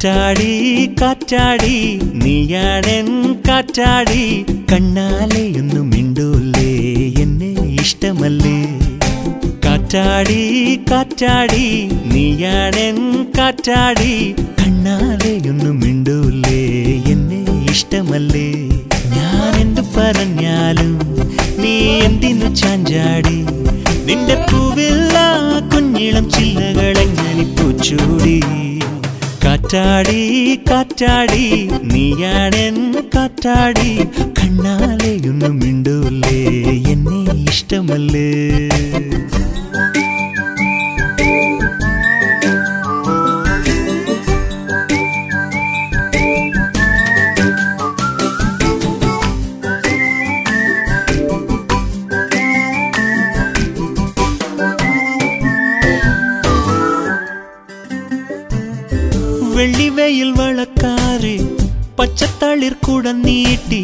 കാറ്റാടി കാറ്റാടി നീയാണെൻ കാറ്റാടി. കണ്ണാലെയൊന്നും മിണ്ടൂല്ലേ എന്നെ ഇഷ്ടമല്ലേ? കാറ്റാടി കാറ്റാടി നീയാണെൻ കാറ്റാടി. കണ്ണാലെയൊന്നും മിണ്ടൂല്ലേ എന്നെ ഇഷ്ടമല്ലേ? ഞാൻ എന്ത് പറഞ്ഞാലും നീ എന്തിനു ചാഞ്ചാടി? നിന്റെ പൂവില്ല കാറ്റാടി കാറ്റാടി നീയാണെൻ കാറ്റാടി. കണ്ണാലെയൊന്നും മിണ്ടൂല്ലേ എന്നെ ഇഷ്ടമല്ലേ? വെള്ളിവെയിൽ വളക്കാറ് പച്ചത്തളിർ കൂടെ നീട്ടി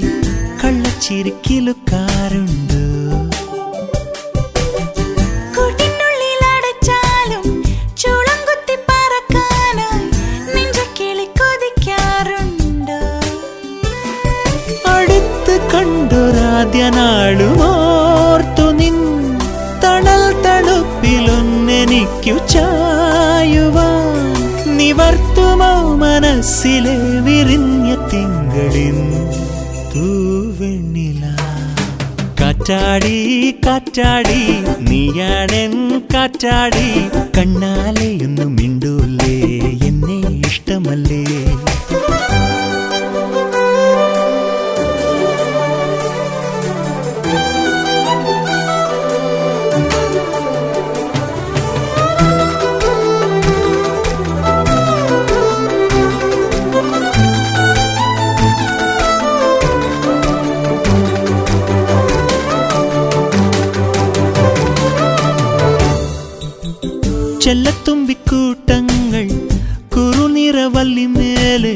അടുത്ത് കണ്ടൊരാദ്യ നാളുമോർത്തു നിൻ തണൽ തണുപ്പിലൊന്നെനിക്കു നിവർത്തുമോ മനസ്സിലെ വിരിഞ്ഞ തിങ്കളിൻ തൂവെണ്ണില? കാറ്റാടി കാറ്റാടി നീയാണെൻ കാറ്റാടി കണ്ണാലെയൊന്നും ചെല്ലത്തുമ്പിക്കൂട്ടങ്ങൾ കുറുനിറവല്ലിമേലെ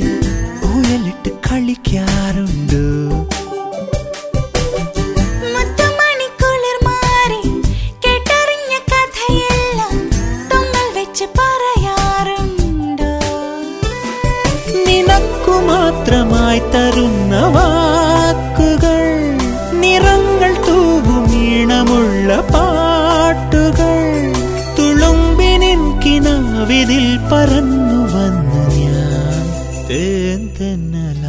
ഊയലിട്ട് കളിക്കാറുണ്ട്? മാത്രമായി മാറി കിനാവിതിൽ പറന്നു വന്നു ഞാൻ തേൻ തെന്നല.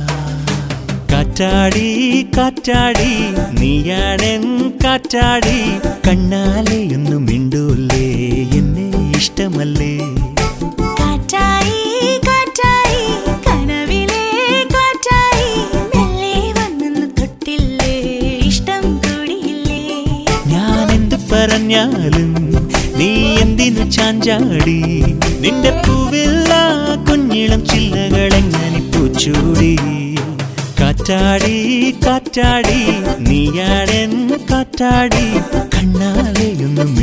കാറ്റാടി കാറ്റാടി നീയാണെൻ കാറ്റാടി കണ്ണാലെയൊന്നും മിണ്ടൂലേ എന്നെ ഇഷ്ടമല്ലേ? കാറ്റായി കാറ്റായി കനവിലെ കാറ്റായി മെല്ലെ വന്നു തൊട്ടില്ലേ ഇഷ്ടം കൂടിയില്ലേ ഞാൻ എന്ത് പറഞ്ഞാലും എന്തിനു ചാഞ്ചാടി. നിന്റെ പൂവില്ല കുഞ്ഞിളം ചില്ലകളെങ്ങനെ പൂച്ചൂടി. കാറ്റാടി കാറ്റാടി നീയാടെ കാറ്റാടി. കണ്ണാലെയൊന്നും